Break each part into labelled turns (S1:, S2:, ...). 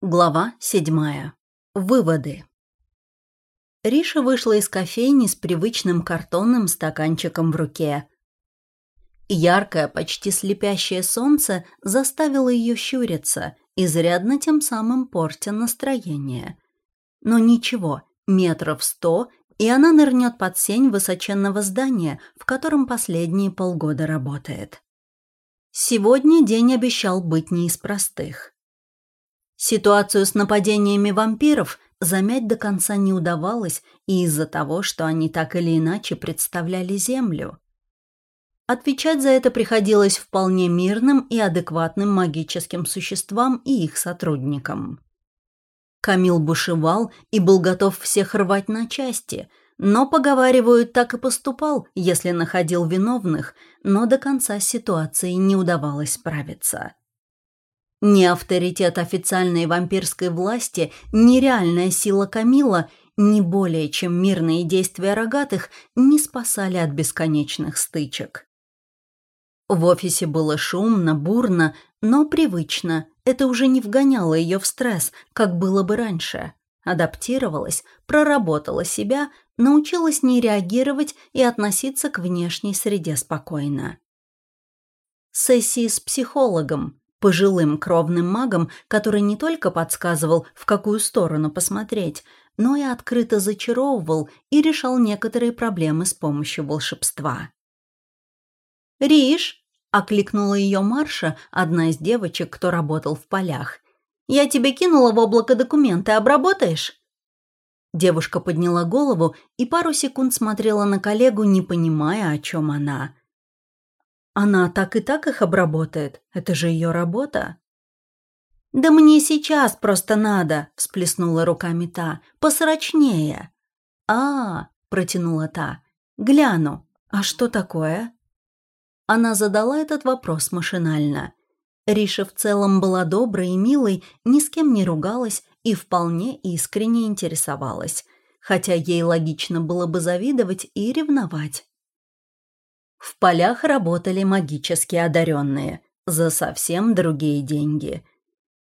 S1: Глава седьмая. Выводы. Риша вышла из кофейни с привычным картонным стаканчиком в руке. Яркое, почти слепящее солнце заставило ее щуриться, изрядно тем самым портя настроение. Но ничего, метров сто, и она нырнет под сень высоченного здания, в котором последние полгода работает. Сегодня день обещал быть не из простых. Ситуацию с нападениями вампиров замять до конца не удавалось и из-за того, что они так или иначе представляли Землю. Отвечать за это приходилось вполне мирным и адекватным магическим существам и их сотрудникам. Камил бушевал и был готов всех рвать на части, но, поговаривают, так и поступал, если находил виновных, но до конца ситуации не удавалось справиться. Ни авторитет официальной вампирской власти, ни реальная сила Камила, ни более чем мирные действия рогатых не спасали от бесконечных стычек. В офисе было шумно, бурно, но привычно. Это уже не вгоняло ее в стресс, как было бы раньше. Адаптировалась, проработала себя, научилась не реагировать и относиться к внешней среде спокойно. Сессии с психологом, пожилым кровным магом, который не только подсказывал, в какую сторону посмотреть, но и открыто зачаровывал и решал некоторые проблемы с помощью волшебства. «Риш!» — окликнула ее Марша, одна из девочек, кто работал в полях. «Я тебе кинула в облако документы, обработаешь?» Девушка подняла голову и пару секунд смотрела на коллегу, не понимая, о чем она. Она так и так их обработает. Это же ее работа. «Да мне сейчас просто надо», — всплеснула руками та. «Посрочнее». «А, — протянула та, — гляну. А что такое?» Она задала этот вопрос машинально. Риша в целом была доброй и милой, ни с кем не ругалась и вполне искренне интересовалась, хотя ей логично было бы завидовать и ревновать. В полях работали магически одаренные за совсем другие деньги.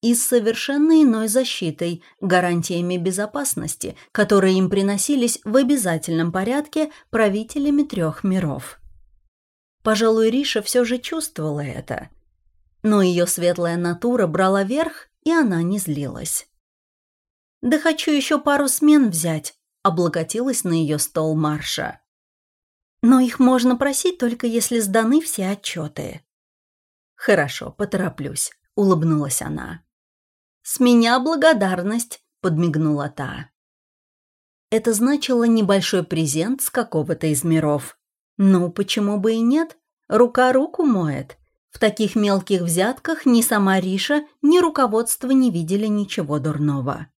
S1: И с совершенно иной защитой, гарантиями безопасности, которые им приносились в обязательном порядке правителями трех миров. Пожалуй, Риша все же чувствовала это. Но ее светлая натура брала верх, и она не злилась. «Да хочу еще пару смен взять», — облокотилась на ее стол Марша. Но их можно просить только если сданы все отчеты. «Хорошо, потороплюсь», — улыбнулась она. «С меня благодарность», — подмигнула та. Это значило небольшой презент с какого-то из миров. Ну, почему бы и нет? Рука руку моет. В таких мелких взятках ни сама Риша, ни руководство не видели ничего дурного.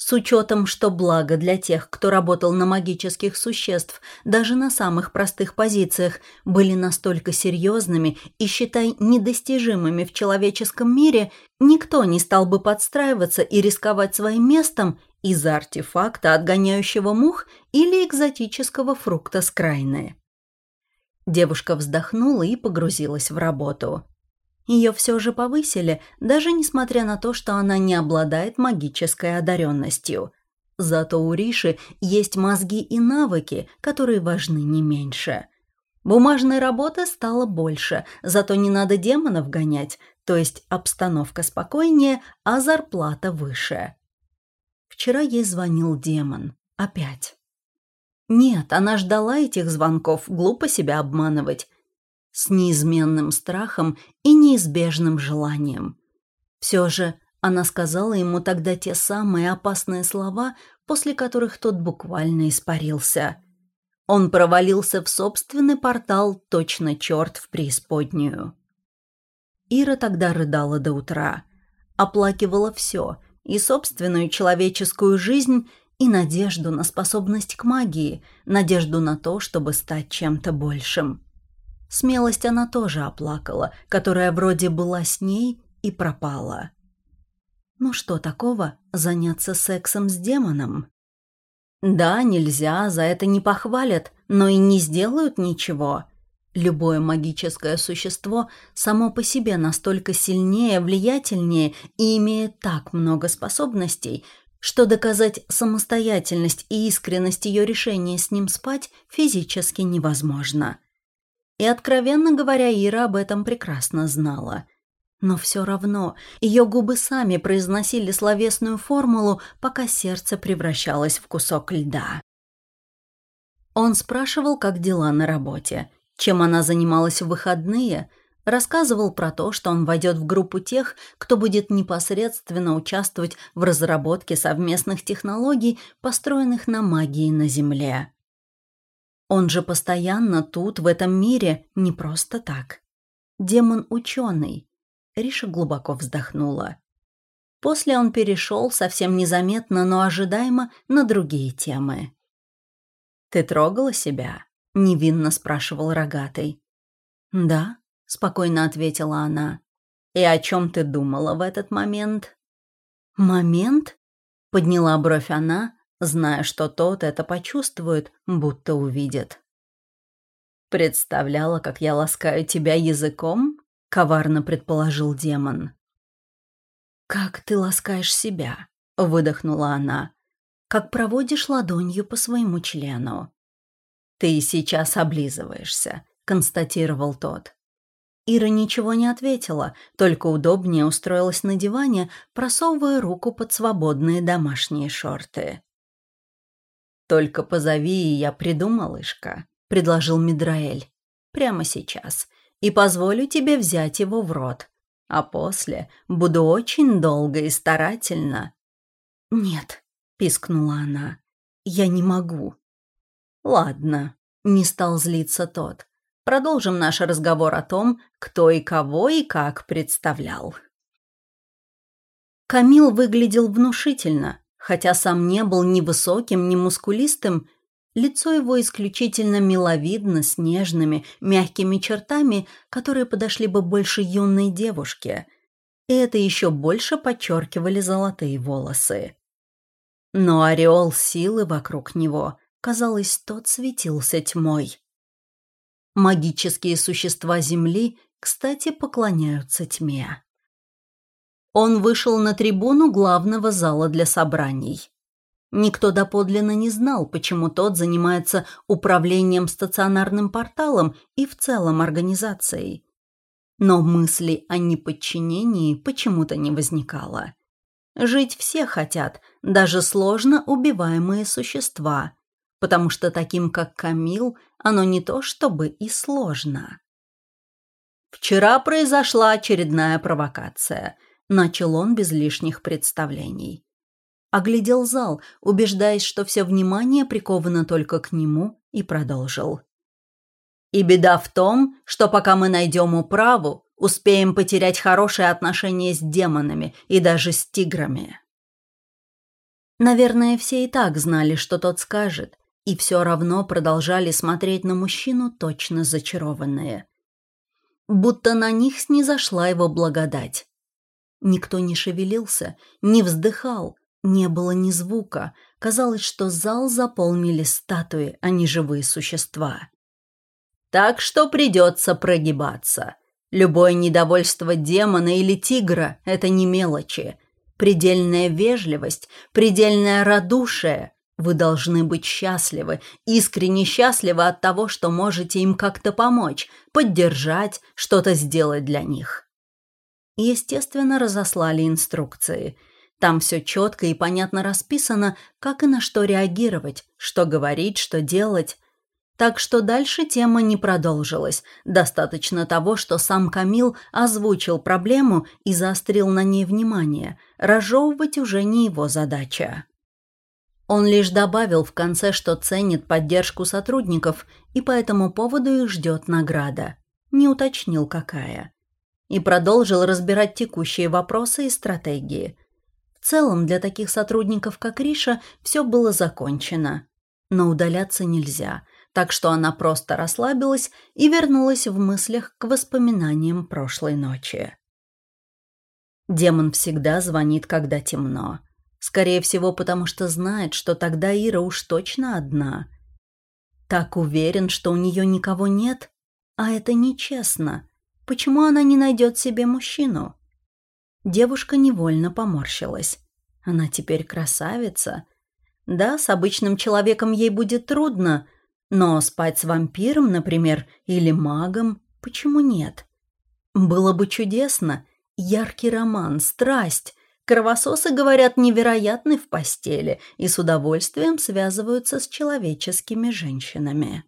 S1: С учетом, что благо для тех, кто работал на магических существ, даже на самых простых позициях, были настолько серьезными и, считай, недостижимыми в человеческом мире, никто не стал бы подстраиваться и рисковать своим местом из-за артефакта, отгоняющего мух или экзотического фрукта с крайны. Девушка вздохнула и погрузилась в работу. Ее все же повысили, даже несмотря на то, что она не обладает магической одаренностью. Зато у Риши есть мозги и навыки, которые важны не меньше. Бумажной работы стало больше, зато не надо демонов гонять, то есть обстановка спокойнее, а зарплата выше. Вчера ей звонил демон. Опять. Нет, она ждала этих звонков, глупо себя обманывать с неизменным страхом и неизбежным желанием. Все же она сказала ему тогда те самые опасные слова, после которых тот буквально испарился. Он провалился в собственный портал, точно черт в преисподнюю. Ира тогда рыдала до утра. Оплакивала все – и собственную человеческую жизнь, и надежду на способность к магии, надежду на то, чтобы стать чем-то большим. Смелость она тоже оплакала, которая вроде была с ней и пропала. Ну что такого заняться сексом с демоном? Да, нельзя, за это не похвалят, но и не сделают ничего. Любое магическое существо само по себе настолько сильнее, влиятельнее и имеет так много способностей, что доказать самостоятельность и искренность ее решения с ним спать физически невозможно. И, откровенно говоря, Ира об этом прекрасно знала. Но все равно ее губы сами произносили словесную формулу, пока сердце превращалось в кусок льда. Он спрашивал, как дела на работе – чем она занималась в выходные, рассказывал про то, что он войдет в группу тех, кто будет непосредственно участвовать в разработке совместных технологий, построенных на магии на Земле. Он же постоянно тут, в этом мире, не просто так. Демон-ученый. Риша глубоко вздохнула. После он перешел совсем незаметно, но ожидаемо на другие темы. «Ты трогала себя?» — невинно спрашивал рогатый. «Да», — спокойно ответила она. «И о чем ты думала в этот момент?» «Момент?» — подняла бровь она, зная, что тот это почувствует, будто увидит. «Представляла, как я ласкаю тебя языком?» — коварно предположил демон. «Как ты ласкаешь себя?» — выдохнула она. «Как проводишь ладонью по своему члену?» «Ты сейчас облизываешься», — констатировал тот. Ира ничего не ответила, только удобнее устроилась на диване, просовывая руку под свободные домашние шорты. «Только позови, и я приду, малышка», — предложил Мидраэль. «Прямо сейчас. И позволю тебе взять его в рот. А после буду очень долго и старательно». «Нет», — пискнула она, — «я не могу». «Ладно», — не стал злиться тот. «Продолжим наш разговор о том, кто и кого и как представлял». Камил выглядел внушительно, хотя сам не был ни высоким, ни мускулистым, лицо его исключительно миловидно, с нежными, мягкими чертами, которые подошли бы больше юной девушке, и это еще больше подчеркивали золотые волосы. Но ореол силы вокруг него Казалось, тот светился тьмой. Магические существа Земли, кстати, поклоняются тьме. Он вышел на трибуну главного зала для собраний. Никто доподлинно не знал, почему тот занимается управлением стационарным порталом и в целом организацией. Но мысли о неподчинении почему-то не возникало. Жить все хотят, даже сложно убиваемые существа потому что таким, как Камил, оно не то чтобы и сложно. «Вчера произошла очередная провокация», — начал он без лишних представлений. Оглядел зал, убеждаясь, что все внимание приковано только к нему, и продолжил. «И беда в том, что пока мы найдем управу, успеем потерять хорошие отношения с демонами и даже с тиграми». Наверное, все и так знали, что тот скажет, и все равно продолжали смотреть на мужчину точно зачарованные. Будто на них снизошла его благодать. Никто не шевелился, не вздыхал, не было ни звука. Казалось, что зал заполнили статуи, а не живые существа. Так что придется прогибаться. Любое недовольство демона или тигра – это не мелочи. Предельная вежливость, предельное радушие – вы должны быть счастливы, искренне счастливы от того, что можете им как-то помочь, поддержать, что-то сделать для них. Естественно, разослали инструкции. Там все четко и понятно расписано, как и на что реагировать, что говорить, что делать. Так что дальше тема не продолжилась. Достаточно того, что сам Камил озвучил проблему и заострил на ней внимание. Разжевывать уже не его задача. Он лишь добавил в конце, что ценит поддержку сотрудников и по этому поводу их ждет награда. Не уточнил, какая. И продолжил разбирать текущие вопросы и стратегии. В целом, для таких сотрудников, как Риша, все было закончено. Но удаляться нельзя, так что она просто расслабилась и вернулась в мыслях к воспоминаниям прошлой ночи. Демон всегда звонит, когда темно. Скорее всего, потому что знает, что тогда Ира уж точно одна. Так уверен, что у нее никого нет? А это нечестно. Почему она не найдет себе мужчину? Девушка невольно поморщилась. Она теперь красавица. Да, с обычным человеком ей будет трудно, но спать с вампиром, например, или магом, почему нет? Было бы чудесно. Яркий роман, страсть. Кровососы, говорят, невероятны в постели и с удовольствием связываются с человеческими женщинами.